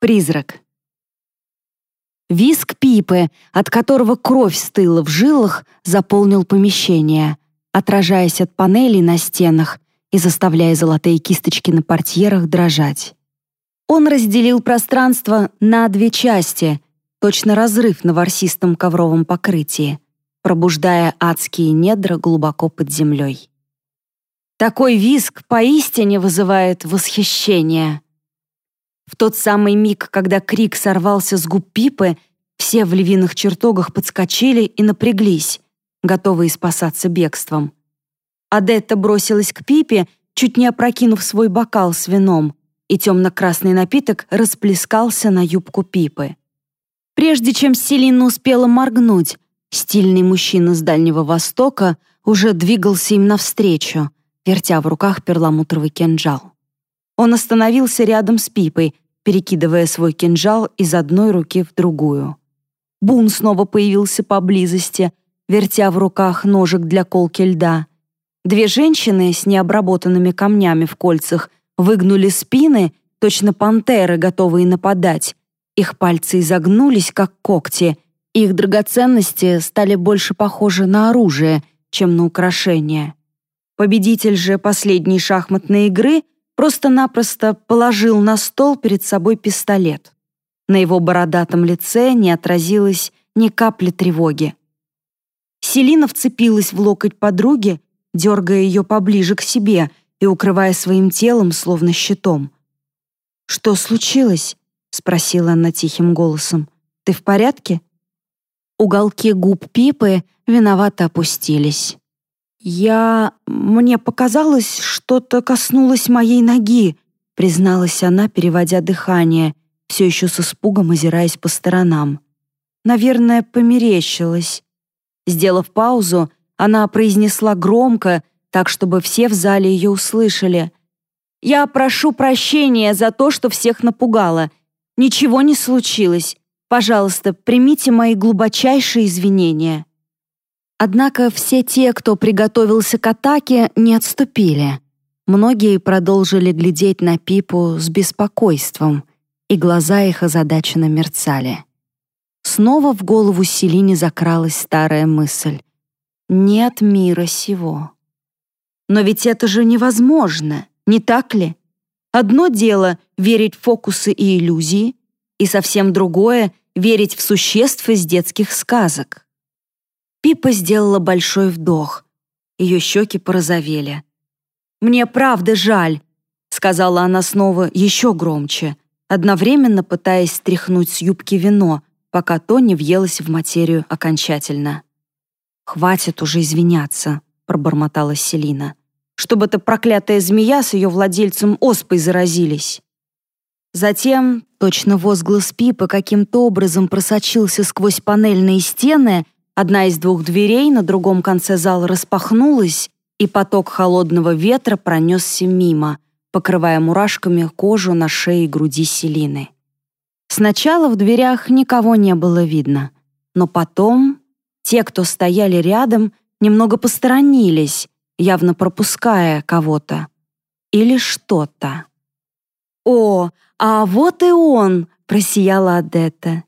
Призрак. Виск пипы, от которого кровь стыла в жилах, заполнил помещение, отражаясь от панелей на стенах и заставляя золотые кисточки на портьерах дрожать. Он разделил пространство на две части, точно разрыв на ворсистом ковровом покрытии, пробуждая адские недра глубоко под землей. Такой виск поистине вызывает восхищение — в тот самый миг, когда крик сорвался с губ Пипы, все в львиных чертогах подскочили и напряглись, готовые спасаться бегством. Адетта бросилась к Пипе, чуть не опрокинув свой бокал с вином, и темно-красный напиток расплескался на юбку Пипы. Прежде чем Селина успела моргнуть, стильный мужчина с Дальнего Востока уже двигался им навстречу, вертя в руках перламутровый кинжал. Он остановился рядом с Пипой, перекидывая свой кинжал из одной руки в другую. Бун снова появился поблизости, вертя в руках ножик для колки льда. Две женщины с необработанными камнями в кольцах выгнули спины, точно пантеры, готовые нападать. Их пальцы изогнулись, как когти. Их драгоценности стали больше похожи на оружие, чем на украшения. Победитель же последней шахматной игры — просто-напросто положил на стол перед собой пистолет. На его бородатом лице не отразилось ни капли тревоги. Селина вцепилась в локоть подруги, дергая ее поближе к себе и укрывая своим телом, словно щитом. «Что случилось?» — спросила она тихим голосом. «Ты в порядке?» Уголки губ Пипы виновато опустились. «Я... мне показалось, что-то коснулось моей ноги», призналась она, переводя дыхание, все еще с испугом озираясь по сторонам. «Наверное, померещилась». Сделав паузу, она произнесла громко, так, чтобы все в зале ее услышали. «Я прошу прощения за то, что всех напугала. Ничего не случилось. Пожалуйста, примите мои глубочайшие извинения». Однако все те, кто приготовился к атаке, не отступили. Многие продолжили глядеть на Пипу с беспокойством, и глаза их озадаченно мерцали. Снова в голову Селине закралась старая мысль. «Нет мира сего». Но ведь это же невозможно, не так ли? Одно дело — верить в фокусы и иллюзии, и совсем другое — верить в существ из детских сказок. Пипа сделала большой вдох. Ее щеки порозовели. «Мне правда жаль», — сказала она снова еще громче, одновременно пытаясь стряхнуть с юбки вино, пока то не въелось в материю окончательно. «Хватит уже извиняться», — пробормотала Селина. «Чтобы эта проклятая змея с ее владельцем оспой заразились». Затем, точно возглас Пипы каким-то образом просочился сквозь панельные стены — Одна из двух дверей на другом конце зала распахнулась, и поток холодного ветра пронесся мимо, покрывая мурашками кожу на шее и груди Селины. Сначала в дверях никого не было видно, но потом те, кто стояли рядом, немного посторонились, явно пропуская кого-то или что-то. «О, а вот и он!» — просияла Адетта.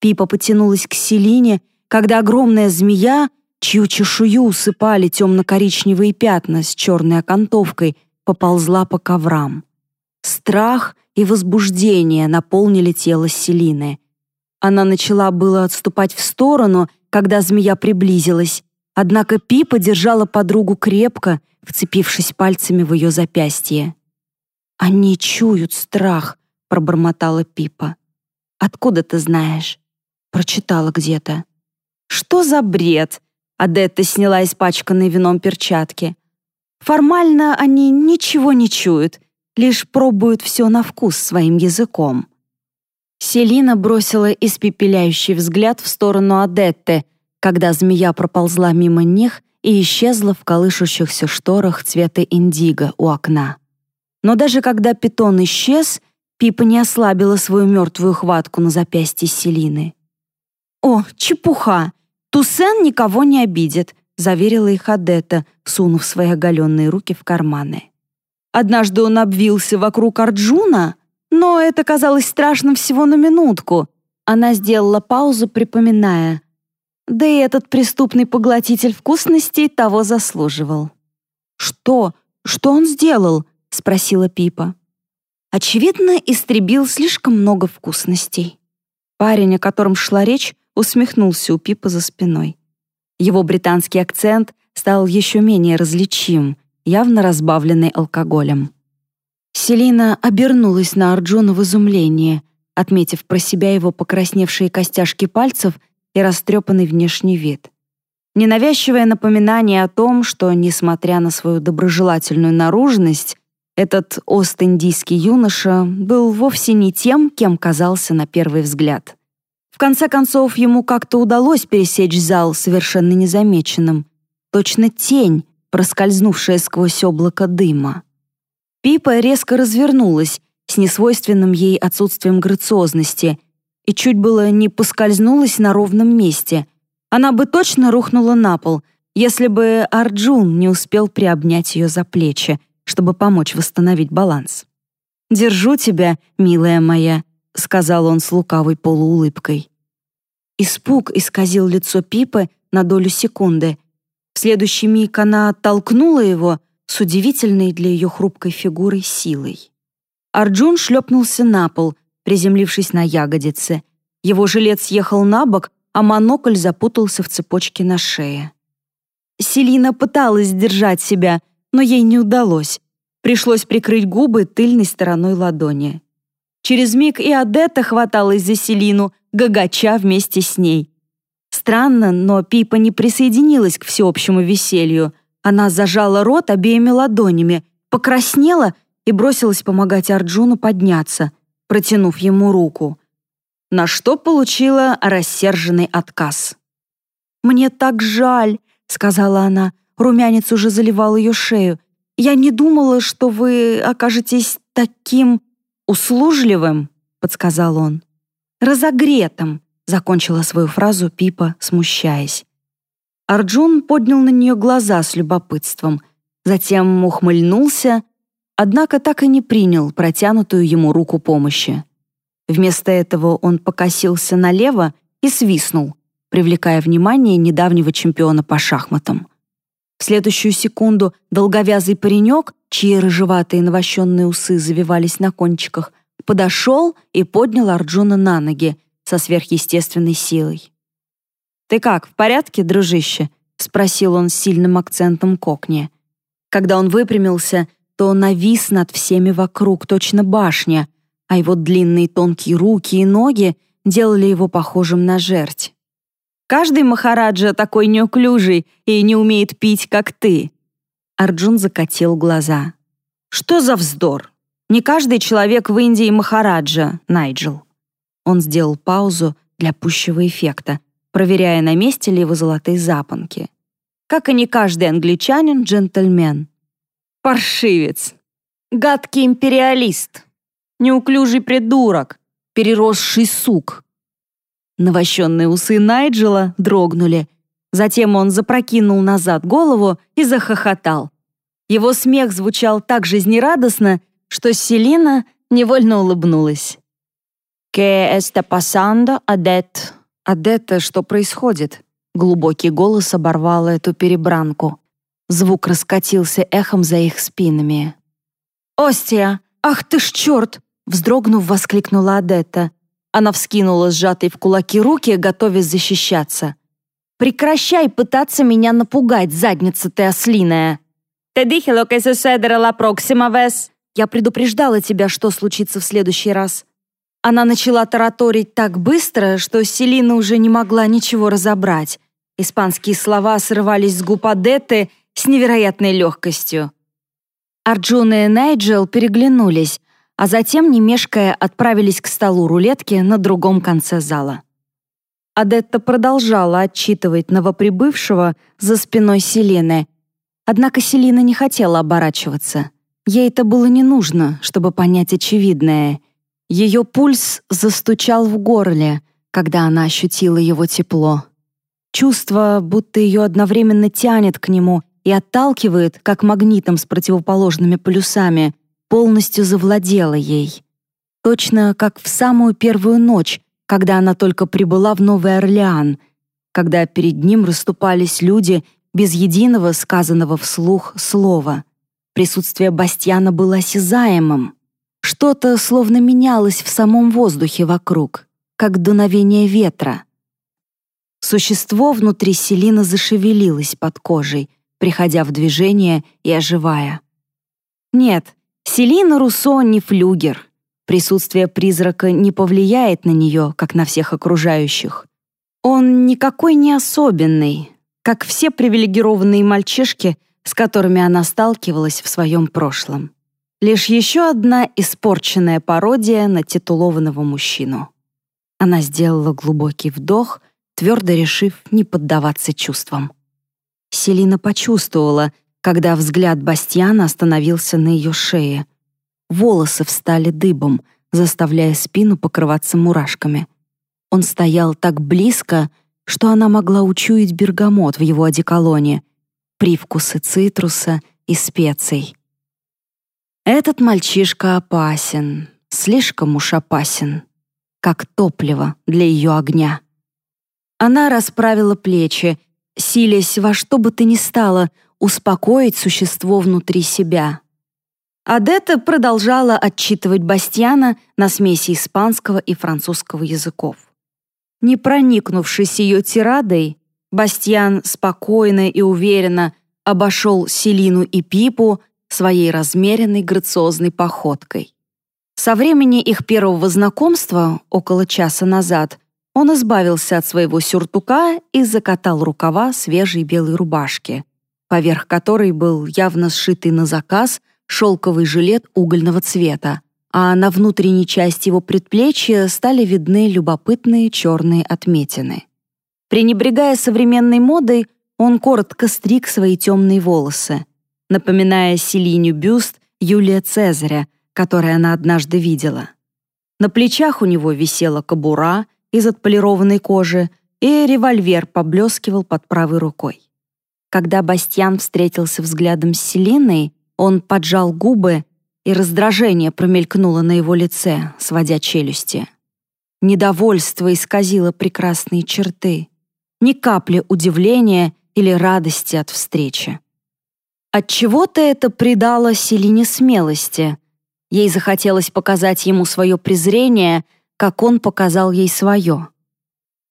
Пипа потянулась к Селине когда огромная змея, чью чешую усыпали темно-коричневые пятна с черной окантовкой, поползла по коврам. Страх и возбуждение наполнили тело Селины. Она начала было отступать в сторону, когда змея приблизилась, однако Пипа держала подругу крепко, вцепившись пальцами в ее запястье. «Они чуют страх», — пробормотала Пипа. «Откуда ты знаешь?» «Прочитала где-то». Что за бред? Адетта сняла испачканные вином перчатки. Формально они ничего не чуют, лишь пробуют все на вкус своим языком. Селина бросила испепеляющий взгляд в сторону Адетты, когда змея проползла мимо них и исчезла в колышущихся шторах цвета индиго у окна. Но даже когда питон исчез, Пипа не ослабила свою мертвую хватку на запястье Селины. «О, чепуха! «Туссен никого не обидит», — заверила их Адетта, сунув свои оголенные руки в карманы. «Однажды он обвился вокруг Арджуна, Но это казалось страшным всего на минутку. Она сделала паузу, припоминая. Да и этот преступный поглотитель вкусностей того заслуживал. «Что? Что он сделал?» — спросила Пипа. Очевидно, истребил слишком много вкусностей. Парень, о котором шла речь, усмехнулся у Пипа за спиной. Его британский акцент стал еще менее различим, явно разбавленный алкоголем. Селина обернулась на Арджуна в изумлении, отметив про себя его покрасневшие костяшки пальцев и растрепанный внешний вид. Ненавязчивое напоминание о том, что, несмотря на свою доброжелательную наружность, этот ост-индийский юноша был вовсе не тем, кем казался на первый взгляд. Конце концов, ему как-то удалось пересечь зал совершенно незамеченным. Точно тень, проскользнувшая сквозь облако дыма. Пипа резко развернулась с несвойственным ей отсутствием грациозности и чуть было не поскользнулась на ровном месте. Она бы точно рухнула на пол, если бы Арджун не успел приобнять ее за плечи, чтобы помочь восстановить баланс. «Держу тебя, милая моя», — сказал он с лукавой полуулыбкой. Испуг исказил лицо Пипы на долю секунды. В следующий миг она оттолкнула его с удивительной для ее хрупкой фигурой силой. Арджун шлепнулся на пол, приземлившись на ягодицы. Его жилет съехал на бок, а монокль запутался в цепочке на шее. Селина пыталась сдержать себя, но ей не удалось. Пришлось прикрыть губы тыльной стороной ладони. Через миг и Адетта хваталась за Селину, гагача вместе с ней. Странно, но Пипа не присоединилась к всеобщему веселью. Она зажала рот обеими ладонями, покраснела и бросилась помогать Арджуну подняться, протянув ему руку. На что получила рассерженный отказ. «Мне так жаль», — сказала она. Румянец уже заливал ее шею. «Я не думала, что вы окажетесь таким услужливым», — подсказал он. «Разогретым», — закончила свою фразу Пипа, смущаясь. Арджун поднял на нее глаза с любопытством, затем ухмыльнулся, однако так и не принял протянутую ему руку помощи. Вместо этого он покосился налево и свистнул, привлекая внимание недавнего чемпиона по шахматам. В следующую секунду долговязый паренек, чьи рыжеватые навощенные усы завивались на кончиках, подошел и поднял Арджуна на ноги со сверхъестественной силой. «Ты как, в порядке, дружище?» — спросил он с сильным акцентом кокни. Когда он выпрямился, то навис над всеми вокруг, точно башня, а его длинные тонкие руки и ноги делали его похожим на жерть. «Каждый махараджа такой неуклюжий и не умеет пить, как ты!» Арджун закатил глаза. «Что за вздор? Не каждый человек в Индии Махараджа, Найджел». Он сделал паузу для пущего эффекта, проверяя, на месте ли его золотые запонки. Как и не каждый англичанин, джентльмен. Паршивец. Гадкий империалист. Неуклюжий придурок. Переросший сук. Навощенные усы Найджела дрогнули. Затем он запрокинул назад голову и захохотал. Его смех звучал так жизнерадостно, что Селина невольно улыбнулась. «Que está pasando, Адет?» «Адетта, что происходит?» Глубокий голос оборвал эту перебранку. Звук раскатился эхом за их спинами. «Остия! Ах ты ж черт!» Вздрогнув, воскликнула Адетта. Она вскинула сжатые в кулаки руки, готовясь защищаться. «Прекращай пытаться меня напугать, задница ты ослиная!» «Te dije lo que sucederá la próxima vez!» Я предупреждала тебя, что случится в следующий раз». Она начала тараторить так быстро, что Селина уже не могла ничего разобрать. Испанские слова срывались с губ Адетты с невероятной легкостью. Арджуна и Найджел переглянулись, а затем, не мешкая, отправились к столу рулетки на другом конце зала. Адетта продолжала отчитывать новоприбывшего за спиной Селены, однако Селина не хотела оборачиваться — Ей это было не нужно, чтобы понять очевидное. Ее пульс застучал в горле, когда она ощутила его тепло. Чувство, будто ее одновременно тянет к нему и отталкивает, как магнитом с противоположными полюсами, полностью завладело ей. Точно как в самую первую ночь, когда она только прибыла в Новый Орлеан, когда перед ним расступались люди без единого сказанного вслух слова. Присутствие Бастьяна было осязаемым. Что-то словно менялось в самом воздухе вокруг, как дуновение ветра. Существо внутри Селина зашевелилось под кожей, приходя в движение и оживая. Нет, Селина Руссо не флюгер. Присутствие призрака не повлияет на нее, как на всех окружающих. Он никакой не особенный, как все привилегированные мальчишки, с которыми она сталкивалась в своем прошлом. Лишь еще одна испорченная пародия на титулованного мужчину. Она сделала глубокий вдох, твердо решив не поддаваться чувствам. Селина почувствовала, когда взгляд Бастиана остановился на ее шее. Волосы встали дыбом, заставляя спину покрываться мурашками. Он стоял так близко, что она могла учуять бергамот в его одеколоне, привкусы цитруса и специй. Этот мальчишка опасен, слишком уж опасен, как топливо для ее огня. Она расправила плечи, силясь во что бы то ни стало успокоить существо внутри себя. Адетта продолжала отчитывать Бастьяна на смеси испанского и французского языков. Не проникнувшись ее тирадой, Бастьян спокойно и уверенно обошел Селину и Пипу своей размеренной грациозной походкой. Со времени их первого знакомства, около часа назад, он избавился от своего сюртука и закатал рукава свежей белой рубашки, поверх которой был явно сшитый на заказ шелковый жилет угольного цвета, а на внутренней части его предплечья стали видны любопытные черные отметины. Пренебрегая современной модой, он коротко стриг свои темные волосы, напоминая Селиню бюст Юлия Цезаря, который она однажды видела. На плечах у него висела кобура — из отполированной кожи, и револьвер поблескивал под правой рукой. Когда Бастьян встретился взглядом с Селиной, он поджал губы, и раздражение промелькнуло на его лице, сводя челюсти. Недовольство исказило прекрасные черты. Ни капли удивления или радости от встречи. От чего то это придало Селине смелости. Ей захотелось показать ему свое презрение — как он показал ей свое.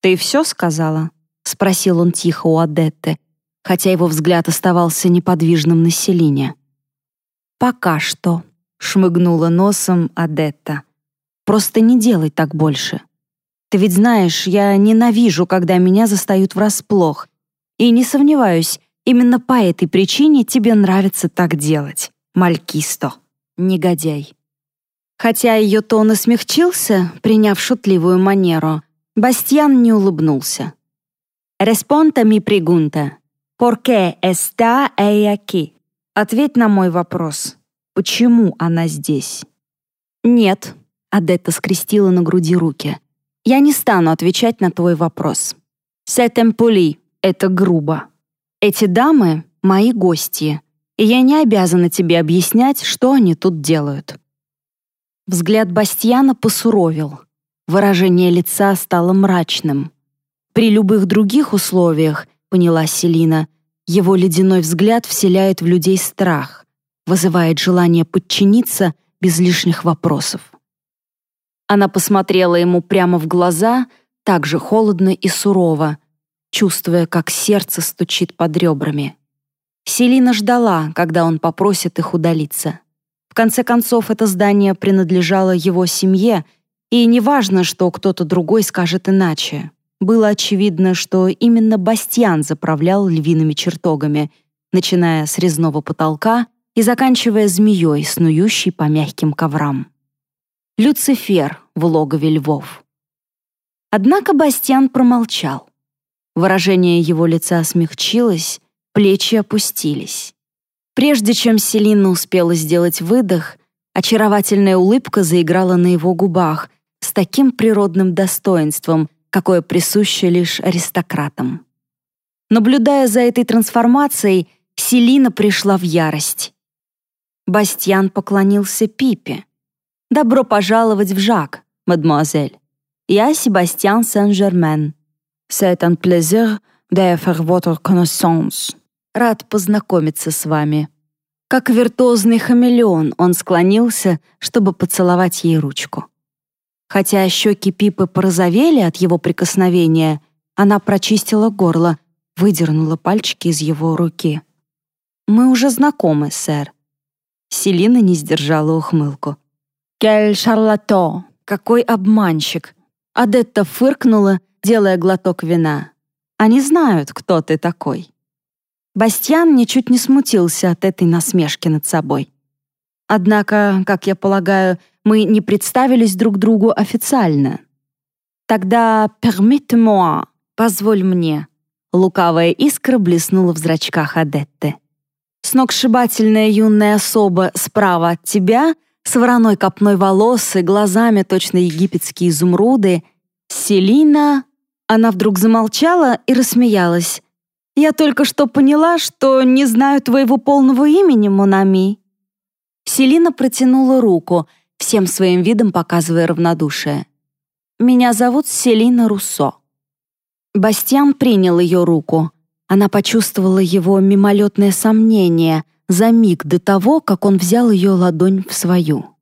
«Ты все сказала?» — спросил он тихо у Адетты, хотя его взгляд оставался неподвижным на Селине. «Пока что», — шмыгнула носом Адетта. «Просто не делай так больше. Ты ведь знаешь, я ненавижу, когда меня застают врасплох. И не сомневаюсь, именно по этой причине тебе нравится так делать, Малькисто, негодяй». Хотя ее тон и смягчился, приняв шутливую манеру, Бастьян не улыбнулся. «Респонта ми пригунта. Порке эста эй аки?» Ответь на мой вопрос. Почему она здесь? «Нет», — Адетта скрестила на груди руки. «Я не стану отвечать на твой вопрос. Сетемпули — это грубо. Эти дамы — мои гости, и я не обязана тебе объяснять, что они тут делают». Взгляд Бастьяна посуровил. Выражение лица стало мрачным. При любых других условиях, поняла Селина, его ледяной взгляд вселяет в людей страх, вызывает желание подчиниться без лишних вопросов. Она посмотрела ему прямо в глаза, так же холодно и сурово, чувствуя, как сердце стучит под ребрами. Селина ждала, когда он попросит их удалиться конце концов, это здание принадлежало его семье, и неважно, что кто-то другой скажет иначе. Было очевидно, что именно Бастьян заправлял львиными чертогами, начиная с резного потолка и заканчивая змеей, снующей по мягким коврам. Люцифер в логове львов. Однако Бастьян промолчал. Выражение его лица смягчилось, плечи опустились. Прежде чем Селина успела сделать выдох, очаровательная улыбка заиграла на его губах с таким природным достоинством, какое присуще лишь аристократам. Наблюдая за этой трансформацией, Селина пришла в ярость. Бастьян поклонился Пипе. «Добро пожаловать в Жак, мадемуазель. Я Себастьян Сен-Жермен. C'est un plaisir de faire votre connaissance. Рад познакомиться с вами». Как виртуозный хамелеон он склонился, чтобы поцеловать ей ручку. Хотя щеки Пипы порозовели от его прикосновения, она прочистила горло, выдернула пальчики из его руки. «Мы уже знакомы, сэр». Селина не сдержала ухмылку. «Кель шарлато! Какой обманщик!» Адетта фыркнула, делая глоток вина. «Они знают, кто ты такой». Бастьян ничуть не смутился от этой насмешки над собой. Однако, как я полагаю, мы не представились друг другу официально. Тогда «permette-moi», «позволь мне». Лукавая искра блеснула в зрачках Адетты. Сногсшибательная юная особа справа от тебя, с вороной копной волос и глазами точно египетские изумруды, Селина... Она вдруг замолчала и рассмеялась. Я только что поняла, что не знаю твоего полного имени, Монами». Селина протянула руку, всем своим видом показывая равнодушие. «Меня зовут Селина Руссо». Бастиан принял ее руку. Она почувствовала его мимолетное сомнение за миг до того, как он взял ее ладонь в свою.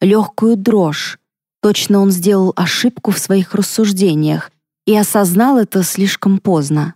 Легкую дрожь. Точно он сделал ошибку в своих рассуждениях и осознал это слишком поздно.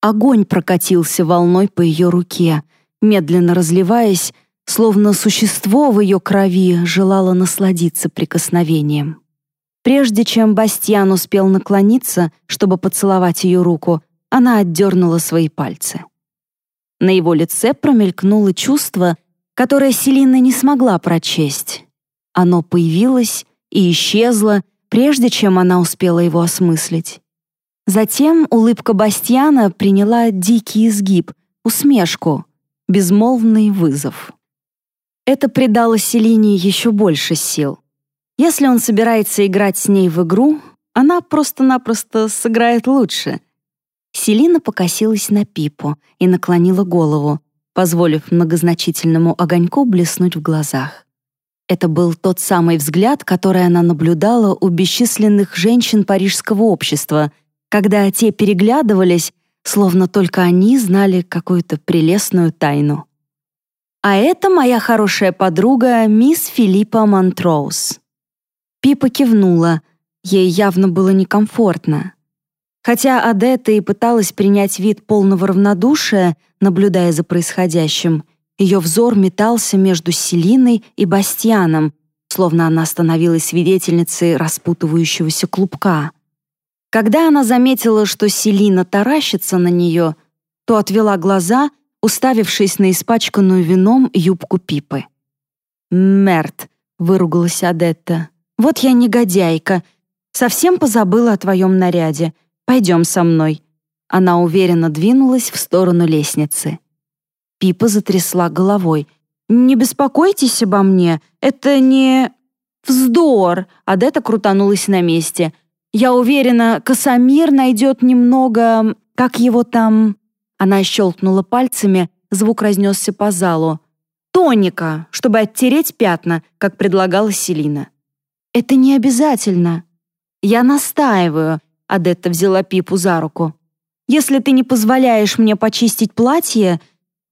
Огонь прокатился волной по ее руке, медленно разливаясь, словно существо в ее крови желало насладиться прикосновением. Прежде чем Бастьян успел наклониться, чтобы поцеловать ее руку, она отдернула свои пальцы. На его лице промелькнуло чувство, которое Селина не смогла прочесть. Оно появилось и исчезло, прежде чем она успела его осмыслить. Затем улыбка Бастьяна приняла дикий изгиб, усмешку, безмолвный вызов. Это придало Селине еще больше сил. Если он собирается играть с ней в игру, она просто-напросто сыграет лучше. Селина покосилась на Пипу и наклонила голову, позволив многозначительному огоньку блеснуть в глазах. Это был тот самый взгляд, который она наблюдала у бесчисленных женщин парижского общества — когда те переглядывались, словно только они знали какую-то прелестную тайну. А это моя хорошая подруга мисс Филиппа Монтроуз. Пипа кивнула, ей явно было некомфортно. Хотя Адетта и пыталась принять вид полного равнодушия, наблюдая за происходящим, ее взор метался между Селиной и Бастианом, словно она становилась свидетельницей распутывающегося клубка — когда она заметила, что Селина таращится на нее, то отвела глаза, уставившись на испачканную вином юбку Пипы. «Мерт», — выругалась Адетта, — «вот я негодяйка. Совсем позабыла о твоем наряде. Пойдем со мной». Она уверенно двинулась в сторону лестницы. Пипа затрясла головой. «Не беспокойтесь обо мне, это не...» «Вздор!» — Адетта крутанулась на месте. Я уверена, Касамир найдет немного... Как его там...» Она щелкнула пальцами, звук разнесся по залу. «Тоника, чтобы оттереть пятна, как предлагала Селина». «Это не обязательно». «Я настаиваю», — Адетта взяла Пипу за руку. «Если ты не позволяешь мне почистить платье,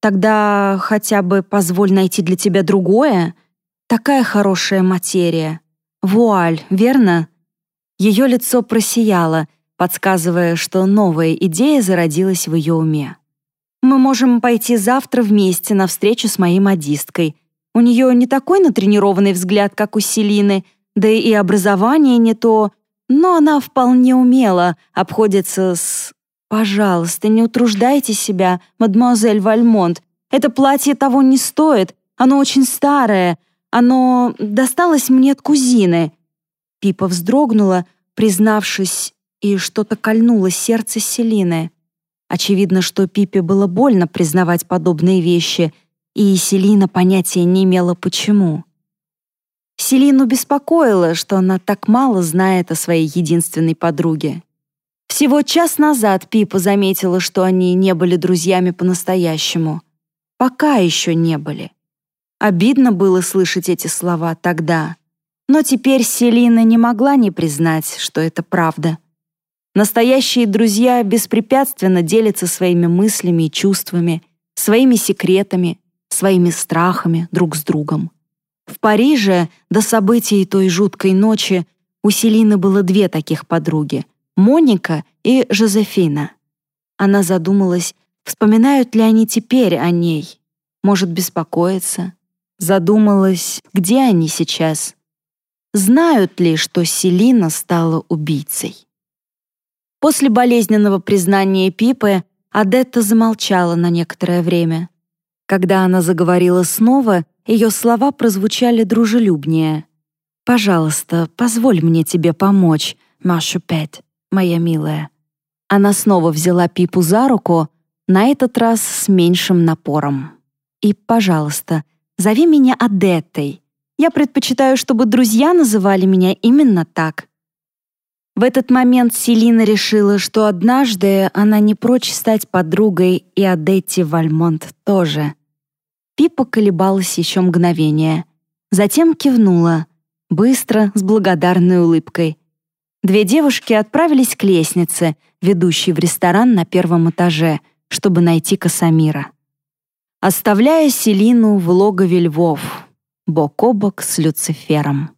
тогда хотя бы позволь найти для тебя другое. Такая хорошая материя. Вуаль, верно?» Ее лицо просияло, подсказывая, что новая идея зародилась в ее уме. «Мы можем пойти завтра вместе на встречу с моей модисткой. У нее не такой натренированный взгляд, как у Селины, да и образование не то, но она вполне умело обходится с... Пожалуйста, не утруждайте себя, мадемуазель Вальмонт. Это платье того не стоит, оно очень старое, оно досталось мне от кузины. Пипа вздрогнула, признавшись, и что-то кольнуло сердце Селины. Очевидно, что Пипе было больно признавать подобные вещи, и Селина понятия не имела почему. Селину беспокоило, что она так мало знает о своей единственной подруге. Всего час назад Пипа заметила, что они не были друзьями по-настоящему. Пока еще не были. Обидно было слышать эти слова тогда. Но теперь Селина не могла не признать, что это правда. Настоящие друзья беспрепятственно делятся своими мыслями и чувствами, своими секретами, своими страхами друг с другом. В Париже до событий той жуткой ночи у Селины было две таких подруги — Моника и Жозефина. Она задумалась, вспоминают ли они теперь о ней. Может, беспокоиться. Задумалась, где они сейчас. Знают ли, что Селина стала убийцей? После болезненного признания Пипы Адетта замолчала на некоторое время. Когда она заговорила снова, ее слова прозвучали дружелюбнее. «Пожалуйста, позволь мне тебе помочь, Машу Пэт, моя милая». Она снова взяла Пипу за руку, на этот раз с меньшим напором. «И, пожалуйста, зови меня Адеттой. Я предпочитаю, чтобы друзья называли меня именно так». В этот момент Селина решила, что однажды она не прочь стать подругой и Адетти Вальмонт тоже. Пипа колебалась еще мгновение. Затем кивнула, быстро, с благодарной улыбкой. Две девушки отправились к лестнице, ведущей в ресторан на первом этаже, чтобы найти Касамира. Оставляя Селину в логове львов, бок о бок с Люцифером.